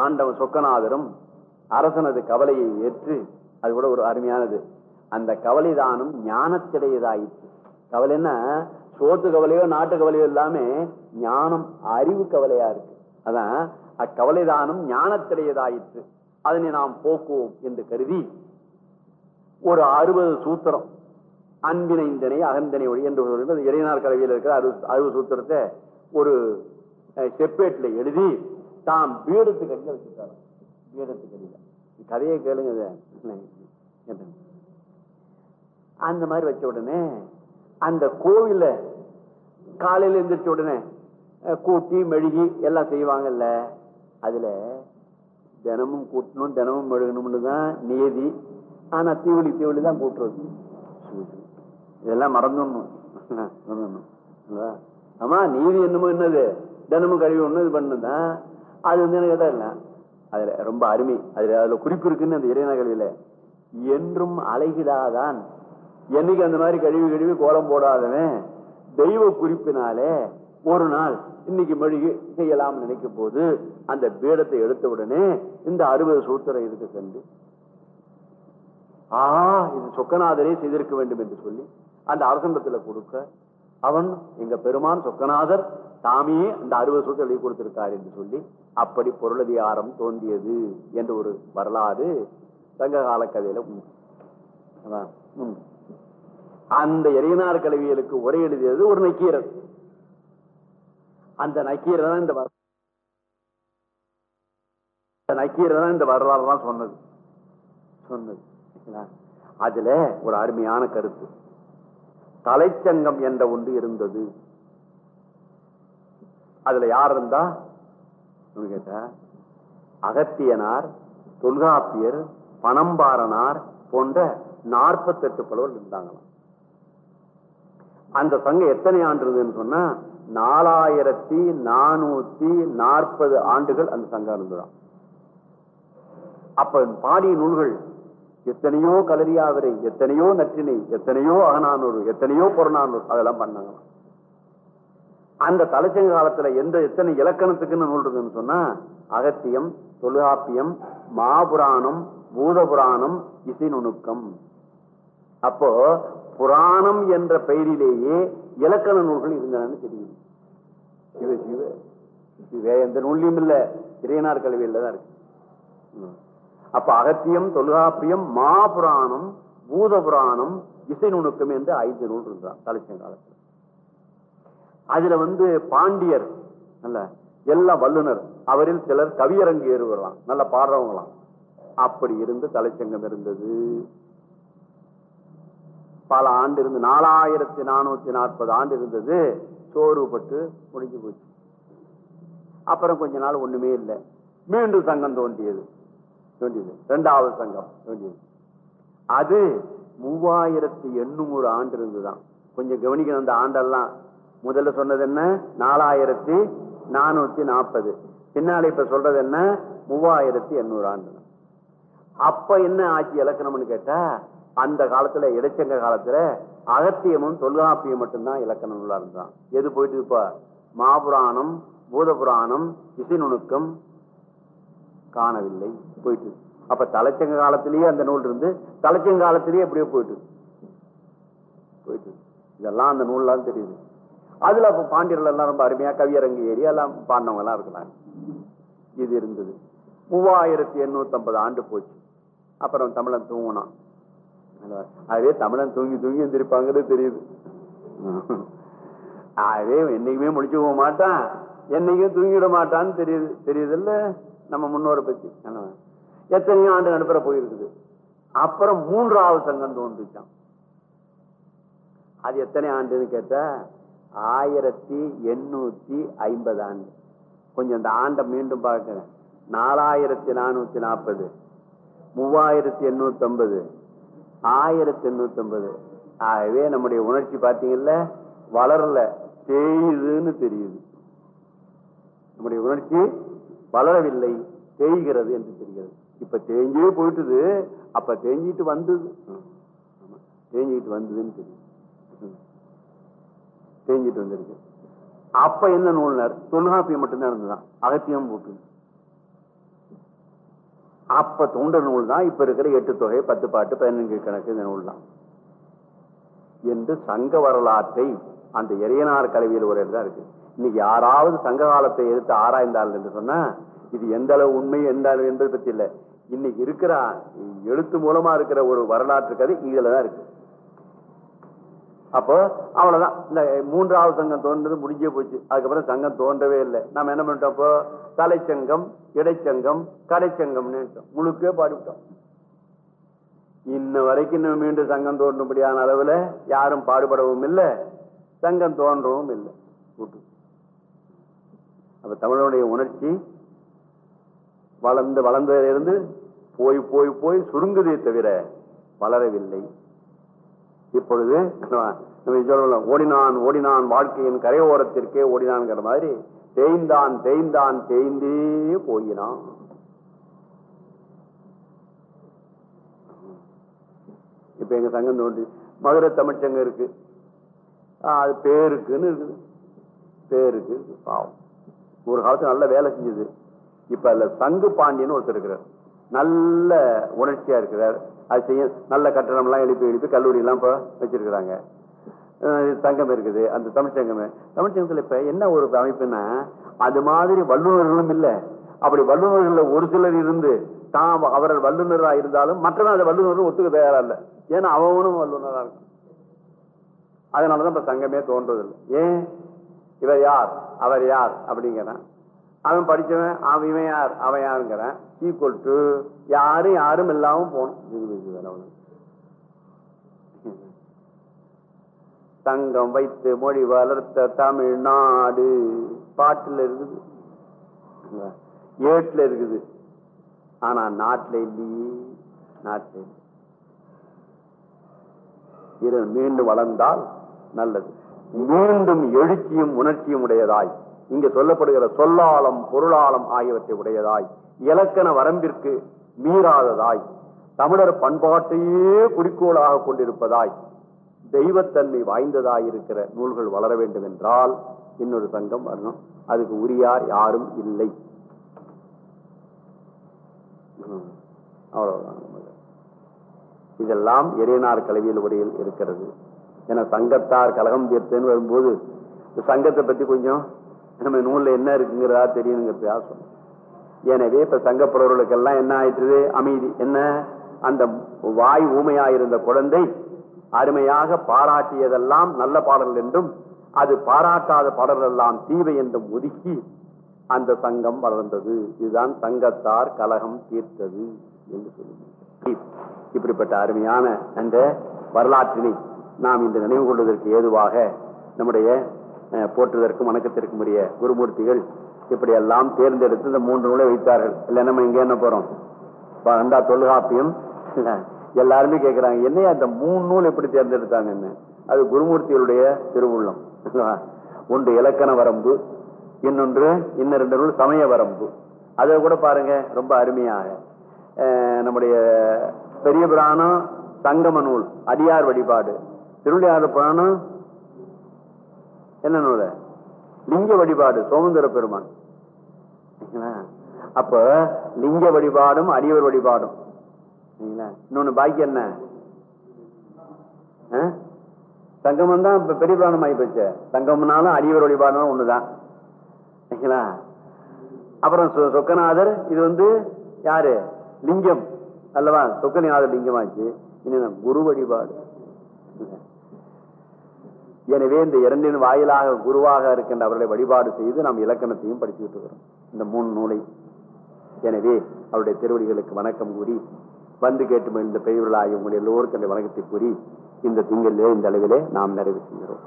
ஆண்டவன் சொக்கநாதரும் அரசனது கவலையை ஏற்று அது கூட ஒரு அருமையானது. அந்த கவலைதானும் ஞானத்திடையதாயிற்று. கவலைன்னா சோத்து கவலையோ நாட்டு கவலையோ எல்லாமே ஞானம் அறிவு கவலையா இருக்கு. அதான் அக்கவலைதானும் ஞானத்திடையதாயிற்று. அதனை நாம் போக்குவோம் என்று கருதி ஒரு அறுபது சூத்திரம் அன்பினைந்தனை அகந்தனை ஒளி என்று இறைநாள் கலவியில் இருக்கிற அறுபது அறுபது சூத்திரத்தை ஒரு செப்பேட்டில் எழுதி தாம் பீடத்துக்கு அடியில் வச்சுட்டாரு பீடத்துக்கு அடியில் கதையை கேளுங்க அந்த மாதிரி வச்ச உடனே அந்த கோவில காலையில் எந்திரிச்ச உடனே கூட்டி மெழுகி எல்லாம் செய்வாங்கல்ல அதுல தினமும் கூட்டணும் தினமும் மெழுகணும்னு தான் நியதி. ஆனா தீவளி தீவளி தான் கூட்டுறது. இதெல்லாம் மறந்துடணும். மறந்துடணும். ஆமா நீதி என்னமோ என்னது? தினமும் கழுவி ஒண்ணு இது பண்ணுதான். அது வந்து எனக்கு கேட்டா இல்லை அதுல ரொம்ப அருமை. அதுல அதுல குறிப்பு இருக்குன்னு அந்த இறைவன என்றும் அலைகிடாதான். என்னைக்கு அந்த மாதிரி கழுவி கழுவி கோலம் போடாதவன் தெய்வ குறிப்பினாலே ஒரு நாள் இன்னைக்கு மெழுகி செய்யலாம் நினைக்கும் போது அந்த பீடத்தை எடுத்த உடனே இந்த அறுபது சூத்திரம் இருக்கு கண்டு? ஆ இது சொக்கநாதரே செய்திருக்க வேண்டும் என்று சொல்லி அந்த அரசங்கத்தில் கொடுக்க அவன் எங்க பெருமான் சொக்கநாதர் தாமே அந்த அறுபது சூத்திரம் எழுதி கொடுத்திருக்கார் என்று சொல்லி அப்படி பொருளதிகாரம் தோன்றியது என்ற ஒரு வரலாறு சங்க கால கதையில அதான், அந்த இறையனார் கல்வியலுக்கு உரை எழுதியது ஒரு நக்கீரர். அந்த நக்கீரர் தான் இந்த வர- அந்த நக்கீரர் தான் இந்த வரலாறு தான் சொன்னது. சொன்னது. அதுல ஒரு அருமையான கருத்து. தலைச்சங்கம் என்ற ஒன்று இருந்தது. அதுல யார் இருந்தா? அப்படின்னு கேட்டா அகத்தியனார் தொல்காப்பியர் பணம்பாரனார் போன்ற நாற்பத்தெட்டு புலவர்கள் இருந்தாங்களாம். அந்த சங்கம் எத்தனை ஆண்டு இருந்ததுன்னு சொன்னா நாலாயிரத்தி நானூத்தி நாற்பது ஆண்டுகள் அந்த சங்கம் இருந்ததுதான் அப்ப பாடிய நூல்கள் எத்தனையோ கலரியாவிரை எத்தனையோ நற்றினை எத்தனையோ அகநானூறு எத்தனையோ புறநானூறு அதெல்லாம் பண்ணாங்களாம். அந்த தலைச்சங்க காலத்துல எந்த எத்தனை இலக்கணத்துக்குன்னு நூல் இருக்குன்னு சொன்னா அகத்தியம் தொல்காப்பியம் மாபுராணம் பூதபுராணம் இசை நுணுக்கம் அப்போ புராணம் என்ற பெயரிலேயே இலக்கண நூல்கள் இருந்தனன்னு தெரியுது சிவ சிவ. சிவ எந்த நூல்லையும் இல்ல. இறையனார் கல்வியில்தான் இருக்கு. ம். அப்ப அகத்தியம் தொல்காப்பியம் மாபுராணம் பூதபுராணம் இசை நுணுக்கம் என்று ஐந்து நூல் இருந்தான் தலைச்சங்க காலத்தில். அதுல வந்து பாண்டியர் நல்ல எல்லா வல்லுனர் அவரில் சிலர் கவியரங்கு ஏறுவலாம் நல்ல பாடுறவங்களாம். அப்படி இருந்து தலைச்சங்கம் இருந்தது. பல ஆண்டு இருந்து நாலாயிரத்தி நானூத்தி நாற்பது ஆண்டு இருந்தது. சோறுபட்டு முடிஞ்சு போச்சு. அப்புறம் கொஞ்ச நாள் ஒண்ணுமே இல்லை. மீண்டும் சங்கம் தோன்றியது. தோன்றியது. ரெண்டாவது சங்கம் தோன்றியது. அது மூவாயிரத்தி எண்ணூறு ஆண்டு இருந்துதான். கொஞ்சம் கவனிக்கணும் அந்த ஆண்டெல்லாம் முதல்ல சொன்னது என்ன? நாலாயிரத்தி நானூத்தி நாற்பது பின்னால இப்ப சொல்றது என்ன? மூவாயிரத்தி எண்ணூறு ஆண்டு அப்ப என்ன ஆட்சி இலக்கணம்னு கேட்டா அந்த காலத்துல இடைச்சங்க காலத்துல அகத்தியமும் தொல்காப்பியம் மட்டும்தான் இலக்கண நூலா இருந்தான் எது போயிட்டு இப்ப மாபுராணம் பூதபுராணம் இசை நுணுக்கம் காணவில்லை. போயிட்டு அப்ப தலைச்சங்க காலத்திலேயே அந்த நூல் இருந்து தலைச்சங்க காலத்திலேயே எப்படியோ போயிட்டு போயிட்டு இதெல்லாம் அந்த நூல்லாம் தெரியுது. அதுல அப்போ பாண்டியர்கள் எல்லாம் ரொம்ப அருமையா கவியரங்கு ஏறி எல்லாம் பாண்டவங்க எல்லாம் இருக்கிறாங்க இது இருந்தது. மூவாயிரத்தி எண்ணூத்தி ஐம்பது ஆண்டு போச்சு. அப்புறம் தமிழன் தூங்கினான். அதுவே தமிழன் தூங்கி தூங்கி எந்திரிப்பாங்கிறது தெரியுது. அதே என்னைக்குமே முடிச்சு போக மாட்டான். என்னைக்கும் தூங்கிட மாட்டான்னு தெரியுது. தெரியுது இல்ல நம்ம முன்னோரை பத்தி. எத்தனையோ ஆண்டு நடுப்புற போயிருக்குது. அப்புறம் மூன்றாவது சங்கம் தோன்றுச்சான் அது எத்தனை ஆண்டுன்னு கேட்ட ஆயிரத்தி எண்ணூத்தி ஐம்பது ஆண்டு. கொஞ்சம் இந்த ஆண்டை மீண்டும் பார்க்கிறேன். நாலாயிரத்தி நானூத்தி நாற்பது மூவாயிரத்தி எண்ணூத்தி ஐம்பது ஆயிரத்தி எண்ணூத்தி ஐம்பது ஆகவே நம்முடைய உணர்ச்சி பார்த்தீங்கல்ல வளரல தேயுதுன்னு தெரியுது. நம்முடைய உணர்ச்சி வளரவில்லை தேய்கிறது என்று தெரிகிறது. இப்ப தேஞ்சே போயிட்டுது அப்ப தேஞ்சிட்டு வந்தது. ம். தேஞ்சிட்டு வந்ததுன்னு தெரியும் ம். தேஞ்சிட்டு வந்திருக்கு. அப்ப என்ன நூல்னர்? தொல்காப்பியம் மட்டும்தான் இருந்ததுதான் அகத்தியம் போட்டு. அப்ப தொண்டர் நூல் தான் இப்ப இருக்கிற எட்டு தொகை பத்து பாட்டு பதினஞ்சு கணக்கு இந்த நூல் தான் என்று சங்க வரலாற்றை அந்த இறையனார் கல்வியில் ஒரு தான் இருக்கு. இன்னைக்கு யாராவது சங்க காலத்தை எடுத்து ஆராய்ந்தால் என்று சொன்னா இது எந்த அளவு உண்மை எந்த அளவு என்பது பத்தி இல்லை. இன்னைக்கு இருக்கிற எழுத்து மூலமா இருக்கிற ஒரு வரலாற்று கதை இதுல தான் இருக்கு. அப்போ அவ்வளவுதான். இந்த மூன்றாவது சங்கம் தோன்றது முடிஞ்சே போச்சு. அதுக்கப்புறம் சங்கம் தோன்றவே இல்லை. நம்ம என்ன பண்ணிட்டோம் அப்போ தலைச்சங்கம் இடைச்சங்கம் கடைச்சங்கம்னு முழுக்கே பாடிவிட்டோம். இன்ன வரைக்கும் இன்னும் மீண்டும் சங்கம் தோன்றும்படியான அளவுல யாரும் பாடுபடவும் இல்லை. சங்கம் தோன்றவும் இல்லை. கூட்டு. அப்ப தமிழனுடைய உணர்ச்சி வளர்ந்து வளர்ந்ததிலிருந்து போய் போய் போய் சுருங்குதே தவிர வளரவில்லை. இப்பொழுது நம்ம சொல்லலாம் ஓடினான் ஓடினான் வாழ்க்கையின் கரையோரத்திற்கே ஓடினான்ங்கிற மாதிரி தேய்ந்தான் தேய்ந்தான் தேய்ந்தே போயினான். இப்ப எங்க சங்கம் தோன்றி மதுரை தமிழ்ச்சங்கம் இருக்கு. அது பேருக்குன்னு இருக்குது. பேருக்கு பாவம். ஒரு காலத்துல நல்ல வேலை செஞ்சது. இப்ப அதுல சங்கு பாண்டியன்னு ஒருத்தர் இருக்கிறார். நல்ல உணர்ச்சியா இருக்கிறார். அது செய்ய நல்ல கட்டணம்லாம் எழுப்பி எழுப்பி கல்லூரியெல்லாம் இப்போ இப்ப வச்சிருக்கிறாங்க சங்கம் இருக்குது அந்த தமிழ்ச்சங்கமே தமிழ்ச்சங்கத்தில் இப்போ என்ன ஒரு அமைப்புன்னா அது மாதிரி வல்லுநர்களும் இல்லை. அப்படி வல்லுநர்களில் ஒரு சிலர் இருந்து தான் அவர் வல்லுநராக இருந்தாலும் மற்றவன் அந்த வல்லுநரும் ஒத்துக்க தயாராக இல்லை. ஏன்னா அவனும் வல்லுநராக இருக்கும் அதனாலதான் இப்போ சங்கமே தோன்றதில்லை ஏன்? இவர் யார்? அவர் யார்? அப்படிங்கிறான். அவன் படித்தவன் அவன் இவன் யார்? அவன் யாருங்கிறான். ஈக்குவல் டு யாரும் யாரும் இல்லாமல் போகணும். தங்கம் வைத்து மொழி வளர்த்த தமிழ்நாடு. பாட்டில் இருக்குது. ஏட்டில் இருக்குது. ஆனா நாட்டில் இல்லையே. நாட்டில் இது மீண்டும் வளர்ந்தால் நல்லது. மீண்டும் எழுச்சியும் உணர்ச்சியும் உடையதாய். இங்கு சொல்லப்படுகிற சொல்லாளம் பொருளாளம் ஆகியவற்றை உடையதாய். இலக்கண வரம்பிற்கு மீறாததாய். தமிழர் பண்பாட்டையே குறிக்கோளாக கொண்டிருப்பதாய். தெய்வத்தன்மை வாய்ந்ததாய் இருக்கிற நூல்கள் வளர வேண்டும் என்றால் இன்னொரு சங்கம் வரணும். அதுக்கு உரியார் யாரும் இல்லை. ம், அவ்வளவுதான் இதெல்லாம் எரியனார் கலவியல் உரையில் இருக்கிறது. என சங்கத்தார் கலகம் தீர்த்தேன்னு வரும்போது சங்கத்தை பத்தி கொஞ்சம் நம்ம நூலில் என்ன இருக்குங்கிறதா தெரியணுங்கிறதுக்காக சொன்னோம் எனவே இப்போ சங்கப்படுறவர்களுக்கெல்லாம் என்ன ஆயிட்டுது? அமைதி. என்ன? அந்த வாய் ஊமையாயிருந்த குழந்தை அருமையாக பாராட்டியதெல்லாம் நல்ல பாடல் என்றும் அது பாராட்டாத பாடலெல்லாம் தீவை என்றும் ஒதுக்கி அந்த சங்கம் வளர்ந்தது. இதுதான் சங்கத்தார் கலகம் தீர்த்தது என்று சொல்லுங்க இப்படிப்பட்ட அருமையான அந்த வரலாற்றினை நாம் இந்த நினைவு கொள்வதற்கு ஏதுவாக நம்முடைய போற்றுவதற்கும் வணக்கத்திற்கும் உரிய குருமூர்த்திகள் இப்படி எல்லாம் தேர்ந்தெடுத்து இந்த மூன்று நூலை வைத்தார்கள். இல்லை நம்ம இங்கே என்ன போறோம்? வந்தா தொல்காப்பியம். எல்லாருமே கேட்கிறாங்க என்னையா அந்த மூணு நூல் எப்படி தேர்ந்தெடுத்தாங்கன்னு அது குருமூர்த்திகளுடைய திருவுள்ளம். ஒன்று இலக்கண வரம்பு இன்னொன்று இன்னும் ரெண்டு நூல் சமய வரம்பு. அதை கூட பாருங்க ரொம்ப அருமையாக. நம்முடைய பெரிய புராணம் சங்கம நூல் அடியார் வழிபாடு. திருவிளையாடு புராணம் என்ன நூல? லிங்க வழிபாடு சோமந்தர பெருமான். சரிங்களா? அப்ப லிங்க வழிபாடும் அடியவர் வழிபாடும். சரிங்களா? இன்னொன்னு பாக்கி என்ன? ஆ? சங்கமம் தான் இப்ப பெரிய பிராணம் ஆகி போச்சு. சங்கம்னாலும் அடியவர் வழிபாடும் ஒண்ணுதான். சரிங்களா அப்புறம் சொ- சொக்கநாதர் இது வந்து யாரு? லிங்கம். அல்லவா? சொக்கநாதர் லிங்கமாச்சு. ஆச்சு என்ன? குரு வழிபாடு. எனவே இந்த இரண்டின் வாயிலாக குருவாக இருக்கின்ற அவர்களை வழிபாடு செய்து நாம் இலக்கணத்தையும் படிச்சுக்கிட்டு இருக்கிறோம் இந்த மூணு நூலை. எனவே அவருடைய திருவடிகளுக்கு வணக்கம் கூறி வந்து கேட்டு இந்த பெயர்களாகி உங்கள் எல்லோருக்கும் அந்த வணக்கத்தை கூறி இந்த திங்களிலே இந்த அளவிலே நாம் நிறைவு செய்கிறோம்.